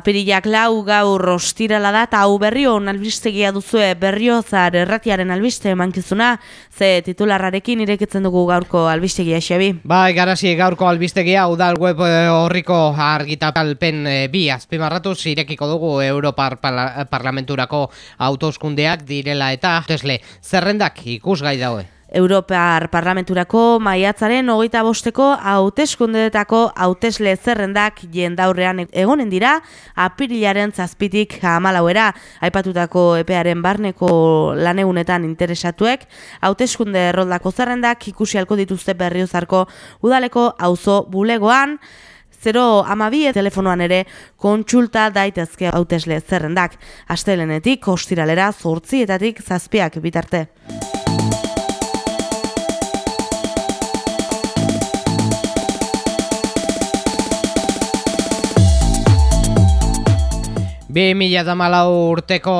Apirilak lau gaur rostirala da eta hau berrio albistegia duzue berriozar erratiaren albiste emankizuna, ze titularrarekin irekitzen dugu gaurko albistegia xebi. Bai, garasi gaurko albistegia udal web eh, horriko argitapalpen e, bi azpimarratu irekiko dugu Europar Parlamenturako autoskundeak direla eta tesle zerrendak ikusgai daue. Europar Parlamenturako maiatzaren hogeita bosteko hauteskundetako hautesle zerrendak jendaurrean egonen dira apirilaren zazpitik hamalauera aipatutako epearen barneko lanegunetan interesatuek hauteskunde erroldako zerrendak ikusi alko dituzte berriozarko udaleko auzo bulegoan 0 amabie telefonoan ere kontsulta daitezke hautesle zerrendak. Astelenetik, ostiralera, zortzietatik zazpiak bitarte. Bi mila damalau urteko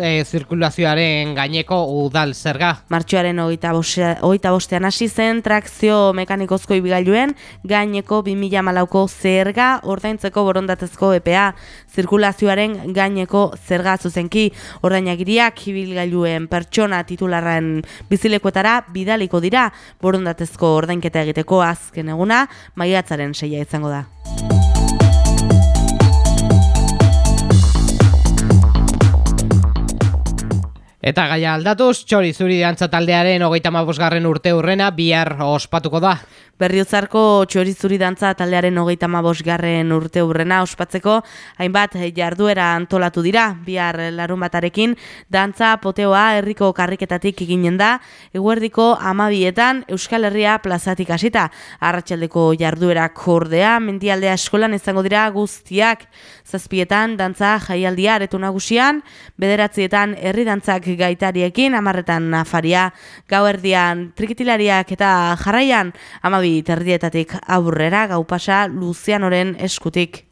e, zirkulazioaren gaineko udal zerga. Martxoaren oita, bostean hasi zen trakzio mekanikozko ibigailuen gaineko bi mila malauko zerga ordaintzeko borondatezko EPA. Zirkulazioaren gaineko zerga zuzenki ordainagiriak ibilgailuen pertsona titularren bizilekuetara bidaliko dira borondatezko ordainketa egiteko azken eguna maiatzaren seia izango da. Eta gaia aldatuz, txori zuri dantza taldearen hogeita mabosgarren urte urrena bihar ospatuko da. Berriozarko txorizuri dantza taldearen hogeita garren urte urrena ospatzeko, hainbat jarduera antolatu dira, bihar larun batarekin, dantza poteoa herriko karriketatik eginen da, eguerdiko amabietan Euskal Herria plazatik hasita, arratsaldeko jarduera kordea, mendialdea eskolan izango dira guztiak, zazpietan dantza jaialdia aretu nagusian, bederatzietan herri dantzak gaitariekin, amarretan nafaria, gau erdian trikitilariak eta jarraian, amabi terdietatik aurrera gau pasa Lucianoren eskutik.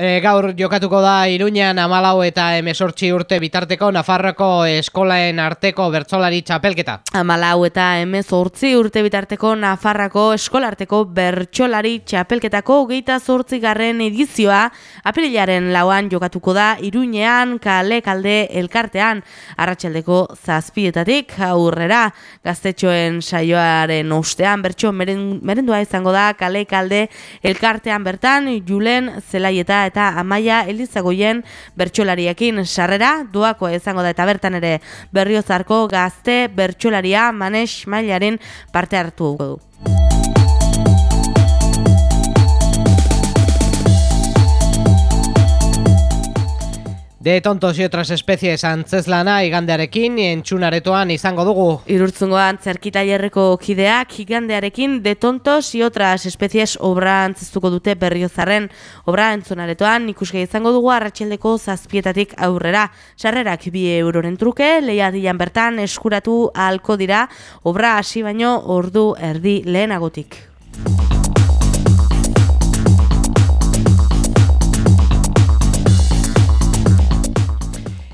E, gaur jokatuko da Iruñan amalau eta emesortzi urte bitarteko Nafarroko eskolaen arteko bertsolari txapelketa. Amalau eta emezortzi urte bitarteko Nafarrako eskolarteko bertsolari txapelketako geita zortzi garren edizioa apirilaren lauan jokatuko da Iruñean kale kalde elkartean arratsaldeko zazpietatik aurrera gaztetxoen saioaren ostean bertso merendua izango da kale kalde elkartean bertan Julen Zelaieta eta Amaia Elizagoien bertsolariekin sarrera duako izango da eta bertan ere berriozarko gazte bertsolaria manes mailaren parte hartu du. De tontos y otras especies antzeslana igandearekin entxunaretoan izango dugu. Irurtzungoan zerkitailerreko kideak igandearekin de tontos y otras especies obra antzeztuko dute berriozarren. Obra entzunaretoan ikusge izango dugu arratxeldeko zazpietatik aurrera. Sarrerak bi euroren truke, leia dilan bertan eskuratu ahalko dira obra hasi baino ordu erdi lehenagotik.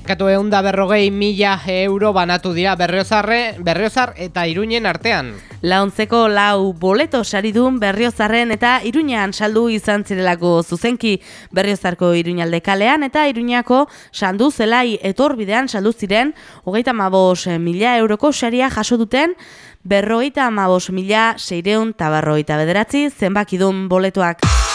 Katu egun da berrogei mila euro banatu dira berriozarre, berriozar eta iruñen artean. Launtzeko lau boleto saridun berriozarren eta iruñan saldu izan zirelako zuzenki berriozarko iruñalde kalean eta iruñako sandu zelai etorbidean saldu ziren hogeita mabos mila euroko saria jaso duten berroita mabos mila seireun tabarroita bederatzi zenbakidun boletoak.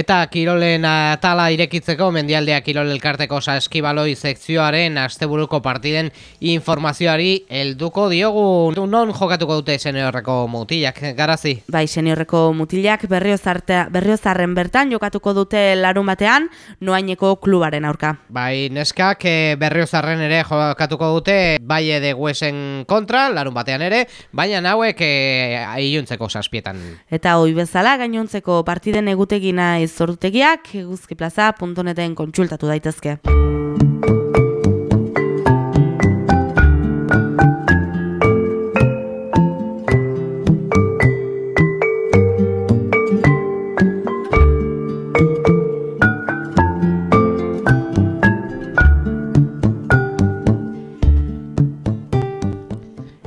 Eta Kirolen atala irekitzeko mendialdea Kirol elkarteko saskibaloi sekzioaren asteburuko partiden informazioari helduko diogu. Non jokatuko dute seniorreko mutilak, garazi? Bai, seniorreko mutilak berriozarren bertan jokatuko dute larun batean noaineko klubaren aurka. Bai, neskak eh, berriozarren ere jokatuko dute bai de guesen kontra, larun batean ere, baina hauek e, iluntzeko saspietan. Eta hoi bezala gainontzeko partiden egutegina zordutegiak eguzkiplaza.neten kontsultatu daitezke.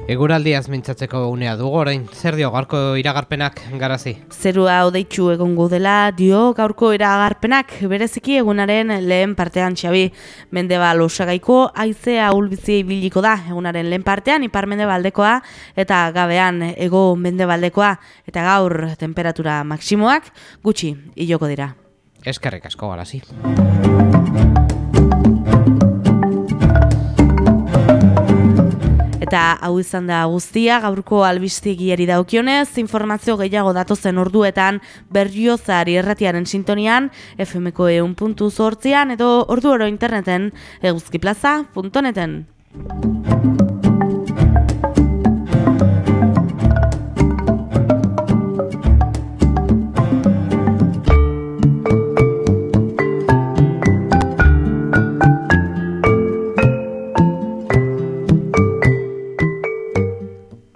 Eguraldiaz mintzatzeko unea dugu orain, zer dio gaurko iragarpenak garazi? Zerua odeitxu egongo dela dio gaurko iragarpenak bereziki egunaren lehen partean xabi. Mendebal osagaiko aizea ulbizi biliko da egunaren lehen partean ipar mendebaldekoa eta gabean ego mendebaldekoa eta gaur temperatura maksimoak gutxi iloko dira. Eskerrik asko garazi. Eta hau izan da guztia, gaurko albistegiari daukionez, informazio gehiago datozen orduetan berriozari erratiaren sintonian, FMko eun puntu zortzian, edo ordu oro interneten eguzkiplaza.neten.